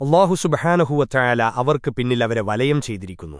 അള്ളാഹു സുബഹാനഹുവറ്റായാല അവർക്ക് പിന്നിൽ അവരെ വലയം ചെയ്തിരിക്കുന്നു.